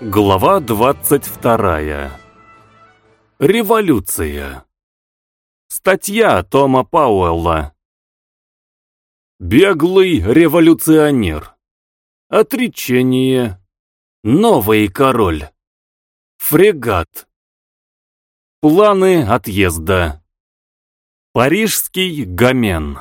Глава 22. Революция. Статья Тома Пауэлла. Беглый революционер. Отречение. Новый король. Фрегат. Планы отъезда. Парижский гомен.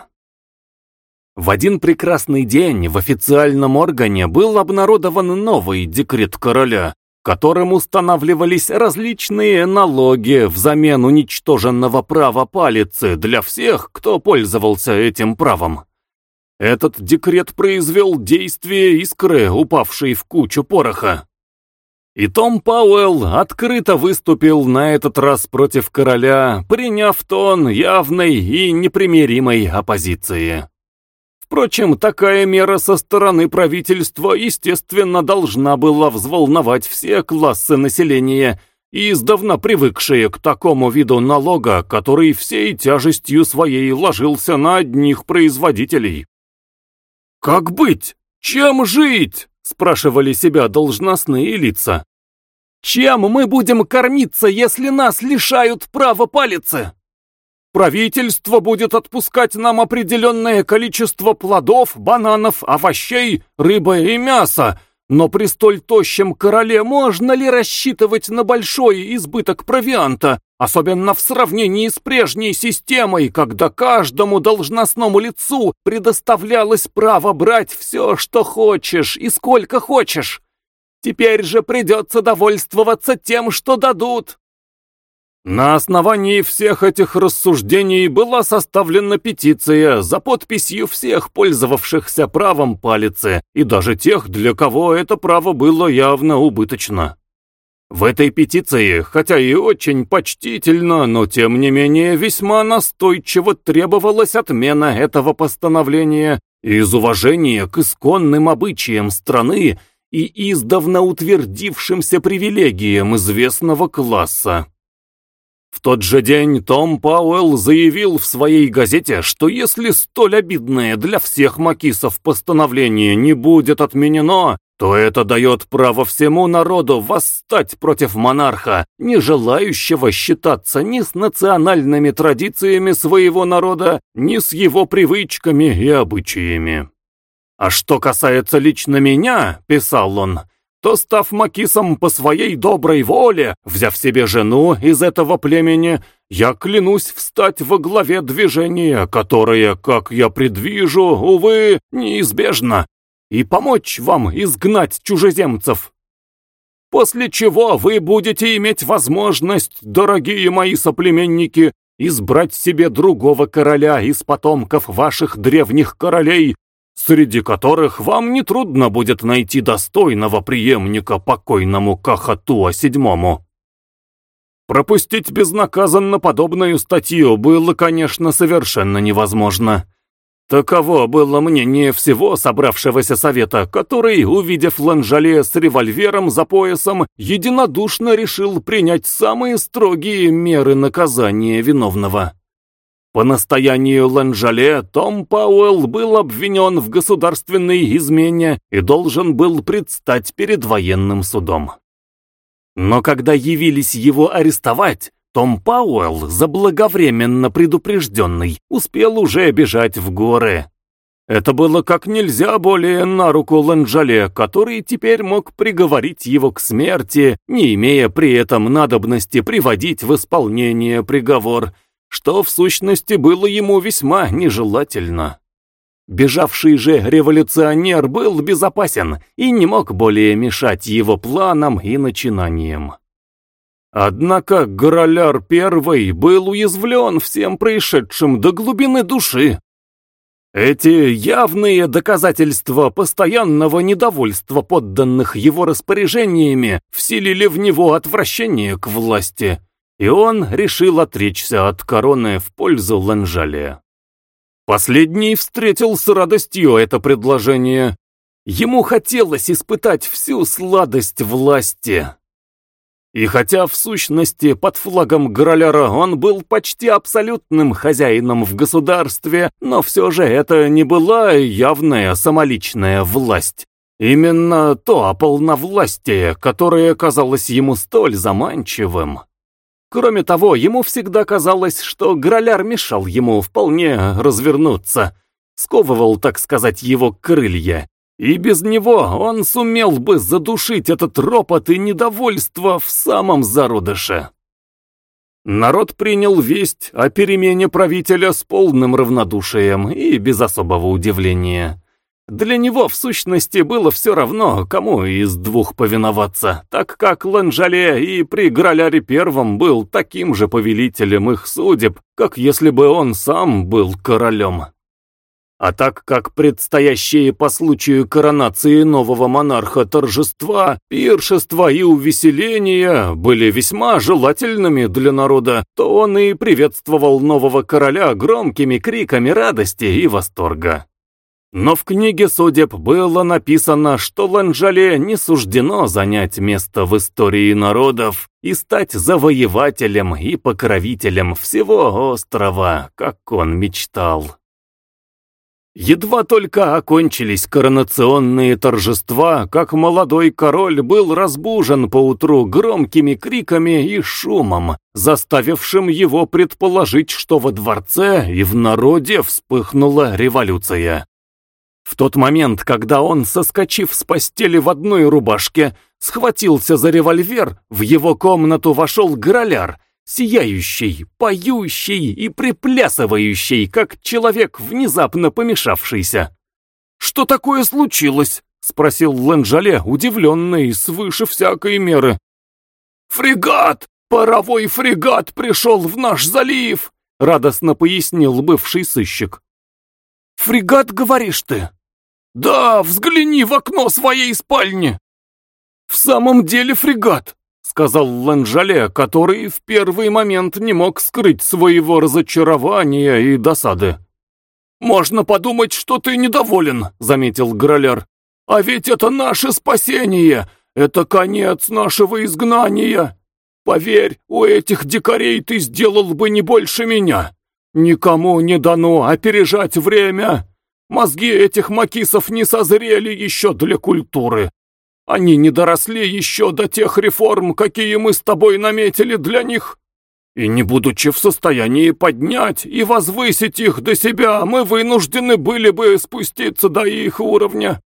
В один прекрасный день в официальном органе был обнародован новый декрет короля, которым устанавливались различные налоги взамен уничтоженного права палицы для всех, кто пользовался этим правом. Этот декрет произвел действие искры, упавшей в кучу пороха. И Том Пауэлл открыто выступил на этот раз против короля, приняв тон явной и непримиримой оппозиции. Впрочем, такая мера со стороны правительства, естественно, должна была взволновать все классы населения, издавна привыкшие к такому виду налога, который всей тяжестью своей ложился на одних производителей. «Как быть? Чем жить?» — спрашивали себя должностные лица. «Чем мы будем кормиться, если нас лишают права палицы?» Правительство будет отпускать нам определенное количество плодов, бананов, овощей, рыбы и мяса, но при столь тощем короле можно ли рассчитывать на большой избыток провианта, особенно в сравнении с прежней системой, когда каждому должностному лицу предоставлялось право брать все, что хочешь и сколько хочешь? Теперь же придется довольствоваться тем, что дадут. На основании всех этих рассуждений была составлена петиция за подписью всех пользовавшихся правом палицы и даже тех, для кого это право было явно убыточно. В этой петиции, хотя и очень почтительно, но тем не менее весьма настойчиво требовалась отмена этого постановления из уважения к исконным обычаям страны и издавна утвердившимся привилегиям известного класса. В тот же день Том Пауэлл заявил в своей газете, что если столь обидное для всех макисов постановление не будет отменено, то это дает право всему народу восстать против монарха, не желающего считаться ни с национальными традициями своего народа, ни с его привычками и обычаями. А что касается лично меня, писал он, то, став Макисом по своей доброй воле, взяв себе жену из этого племени, я клянусь встать во главе движения, которое, как я предвижу, увы, неизбежно, и помочь вам изгнать чужеземцев. После чего вы будете иметь возможность, дорогие мои соплеменники, избрать себе другого короля из потомков ваших древних королей, среди которых вам нетрудно будет найти достойного преемника покойному Кахатуа VII. Пропустить безнаказанно подобную статью было, конечно, совершенно невозможно. Таково было мнение всего собравшегося совета, который, увидев Ланжале с револьвером за поясом, единодушно решил принять самые строгие меры наказания виновного. По настоянию Ланжале, Том Пауэлл был обвинен в государственной измене и должен был предстать перед военным судом. Но когда явились его арестовать, том Пауэлл, заблаговременно предупрежденный, успел уже бежать в горы. Это было как нельзя более на руку Ланжале, который теперь мог приговорить его к смерти, не имея при этом надобности приводить в исполнение приговор – что в сущности было ему весьма нежелательно. Бежавший же революционер был безопасен и не мог более мешать его планам и начинаниям. Однако Гороляр Первый был уязвлен всем происшедшим до глубины души. Эти явные доказательства постоянного недовольства подданных его распоряжениями вселили в него отвращение к власти, и он решил отречься от короны в пользу Ланжале. Последний встретил с радостью это предложение. Ему хотелось испытать всю сладость власти. И хотя в сущности под флагом Граляра он был почти абсолютным хозяином в государстве, но все же это не была явная самоличная власть, Именно то ополновластие, которое казалось ему столь заманчивым. Кроме того, ему всегда казалось, что Граляр мешал ему вполне развернуться, сковывал, так сказать, его крылья, и без него он сумел бы задушить этот ропот и недовольство в самом зародыше. Народ принял весть о перемене правителя с полным равнодушием и без особого удивления. Для него, в сущности, было все равно, кому из двух повиноваться, так как Ланжале и при Граляре Первом был таким же повелителем их судеб, как если бы он сам был королем. А так как предстоящие по случаю коронации нового монарха торжества, пиршества и увеселения были весьма желательными для народа, то он и приветствовал нового короля громкими криками радости и восторга. Но в книге судеб было написано, что Ланжале не суждено занять место в истории народов и стать завоевателем и покровителем всего острова, как он мечтал. Едва только окончились коронационные торжества, как молодой король был разбужен поутру громкими криками и шумом, заставившим его предположить, что во дворце и в народе вспыхнула революция. В тот момент, когда он, соскочив с постели в одной рубашке, схватился за револьвер, в его комнату вошел Граляр — сияющий, поющий и приплясывающий, как человек, внезапно помешавшийся. «Что такое случилось?» — спросил Ланжале, удивленный, свыше всякой меры. «Фрегат! Паровой фрегат пришел в наш залив!» — радостно пояснил бывший сыщик. «Фрегат, говоришь ты?» «Да, взгляни в окно своей спальни!» «В самом деле фрегат! сказал Ланжале, который в первый момент не мог скрыть своего разочарования и досады. «Можно подумать, что ты недоволен», — заметил Граляр. «А ведь это наше спасение, это конец нашего изгнания. Поверь, у этих дикарей ты сделал бы не больше меня. Никому не дано опережать время. Мозги этих макисов не созрели еще для культуры. Они не доросли еще до тех реформ, какие мы с тобой наметили для них. И не будучи в состоянии поднять и возвысить их до себя, мы вынуждены были бы спуститься до их уровня.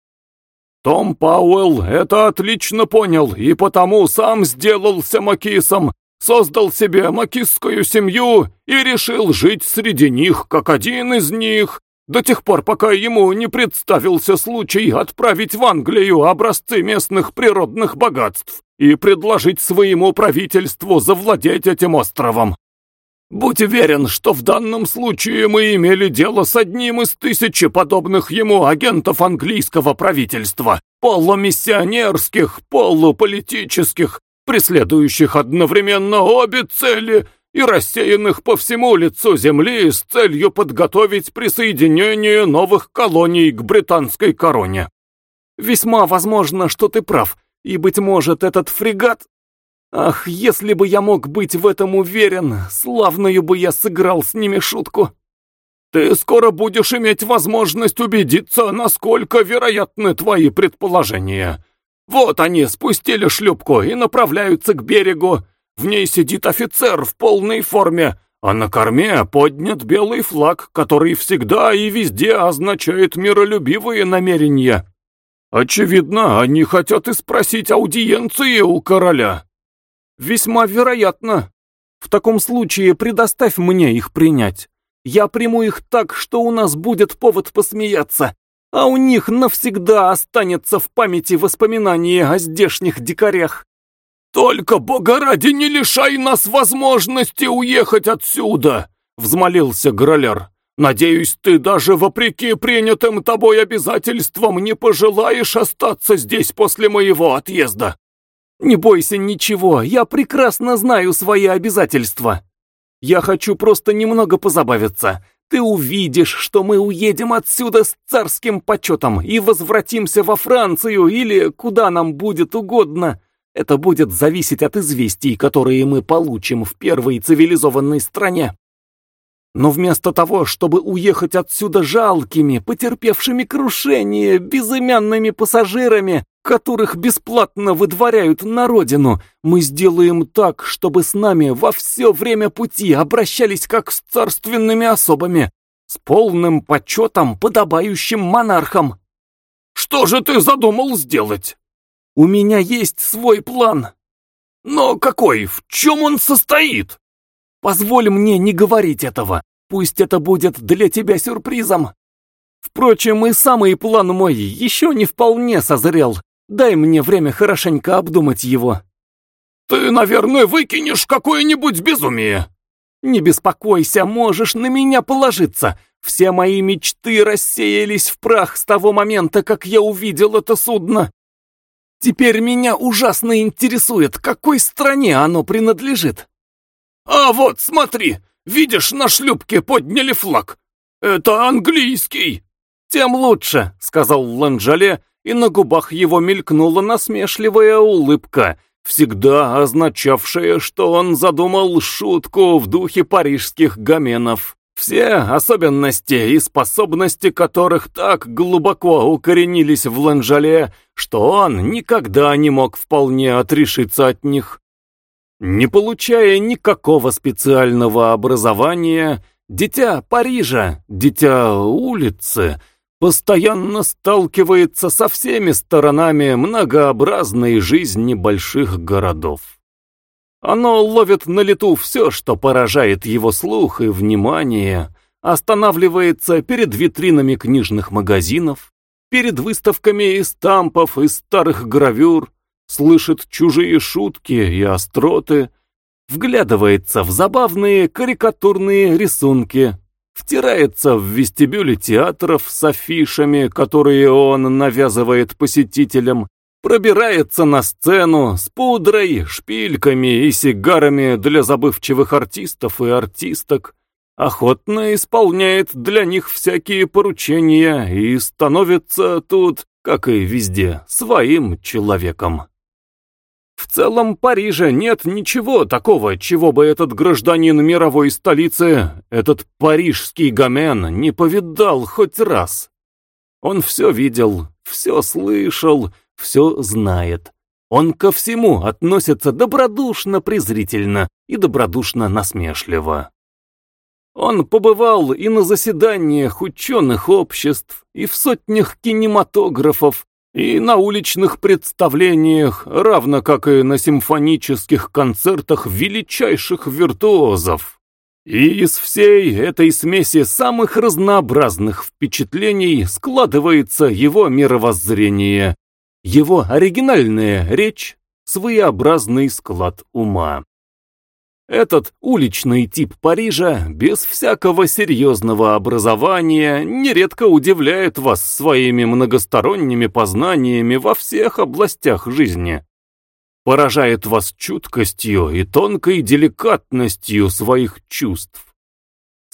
Том Пауэлл это отлично понял и потому сам сделался макисом, создал себе макисскую семью и решил жить среди них, как один из них, до тех пор, пока ему не представился случай отправить в Англию образцы местных природных богатств и предложить своему правительству завладеть этим островом. Будь уверен, что в данном случае мы имели дело с одним из тысячи подобных ему агентов английского правительства, полумиссионерских, полуполитических, преследующих одновременно обе цели – и рассеянных по всему лицу земли с целью подготовить присоединение новых колоний к британской короне. Весьма возможно, что ты прав, и, быть может, этот фрегат... Ах, если бы я мог быть в этом уверен, славную бы я сыграл с ними шутку. Ты скоро будешь иметь возможность убедиться, насколько вероятны твои предположения. Вот они спустили шлюпку и направляются к берегу, в ней сидит офицер в полной форме, а на корме поднят белый флаг, который всегда и везде означает миролюбивые намерения. Очевидно, они хотят и спросить аудиенции у короля. Весьма вероятно. В таком случае предоставь мне их принять. Я приму их так, что у нас будет повод посмеяться, а у них навсегда останется в памяти воспоминание о здешних дикарях. «Только, Бога ради, не лишай нас возможности уехать отсюда!» — взмолился Граляр. «Надеюсь, ты даже вопреки принятым тобой обязательствам не пожелаешь остаться здесь после моего отъезда». «Не бойся ничего, я прекрасно знаю свои обязательства. Я хочу просто немного позабавиться. Ты увидишь, что мы уедем отсюда с царским почетом и возвратимся во Францию или куда нам будет угодно». Это будет зависеть от известий, которые мы получим в первой цивилизованной стране. Но вместо того, чтобы уехать отсюда жалкими, потерпевшими крушение, безымянными пассажирами, которых бесплатно выдворяют на родину, мы сделаем так, чтобы с нами во все время пути обращались как с царственными особами, с полным почетом, подобающим монархам. Что же ты задумал сделать? У меня есть свой план. Но какой? В чем он состоит? Позволь мне не говорить этого. Пусть это будет для тебя сюрпризом. Впрочем, и самый план мой еще не вполне созрел. Дай мне время хорошенько обдумать его. Ты, наверное, выкинешь какое-нибудь безумие. Не беспокойся, можешь на меня положиться. Все мои мечты рассеялись в прах с того момента, как я увидел это судно. Теперь меня ужасно интересует, какой стране оно принадлежит. «А вот, смотри, видишь, на шлюпке подняли флаг. Это английский!» «Тем лучше», — сказал Ланжале, и на губах его мелькнула насмешливая улыбка, всегда означавшая, что он задумал шутку в духе парижских гоменов, все особенности и способности которых так глубоко укоренились в Ланжале, что он никогда не мог вполне отрешиться от них. Не получая никакого специального образования, дитя Парижа, дитя улицы, постоянно сталкивается со всеми сторонами многообразной жизни больших городов. Оно ловит на лету все, что поражает его слух и внимание, останавливается перед витринами книжных магазинов, перед выставками из стампов и старых гравюр, слышит чужие шутки и остроты, вглядывается в забавные карикатурные рисунки, втирается в вестибюле театров с афишами, которые он навязывает посетителям, пробирается на сцену с пудрой, шпильками и сигарами для забывчивых артистов и артисток, охотно исполняет для них всякие поручения и становится тут, как и везде, своим человеком. В целом Париже нет ничего такого, чего бы этот гражданин мировой столицы, этот парижский гомен, не повидал хоть раз. Он все видел, все слышал, все знает. Он ко всему относится добродушно-презрительно и добродушно-насмешливо. Он побывал и на заседаниях ученых обществ, и в сотнях кинематографов, и на уличных представлениях, равно как и на симфонических концертах величайших виртуозов. И из всей этой смеси самых разнообразных впечатлений складывается его мировоззрение, его оригинальная речь, своеобразный склад ума. Этот уличный тип Парижа, без всякого серьезного образования, нередко удивляет вас своими многосторонними познаниями во всех областях жизни. Поражает вас чуткостью и тонкой деликатностью своих чувств.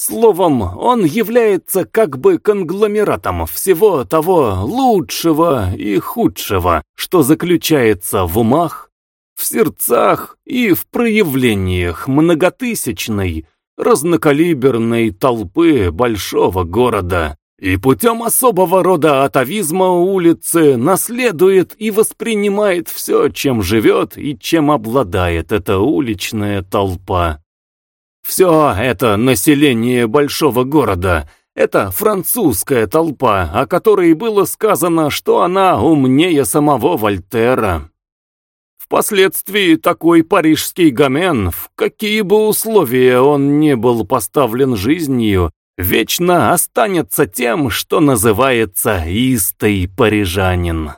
Словом, он является как бы конгломератом всего того лучшего и худшего, что заключается в умах, в сердцах и в проявлениях многотысячной, разнокалиберной толпы большого города, и путем особого рода атовизма улицы наследует и воспринимает все, чем живет и чем обладает эта уличная толпа. Все это население большого города, это французская толпа, о которой было сказано, что она умнее самого Вольтера. Впоследствии такой парижский гомен, в какие бы условия он не был поставлен жизнью, вечно останется тем, что называется истый парижанин.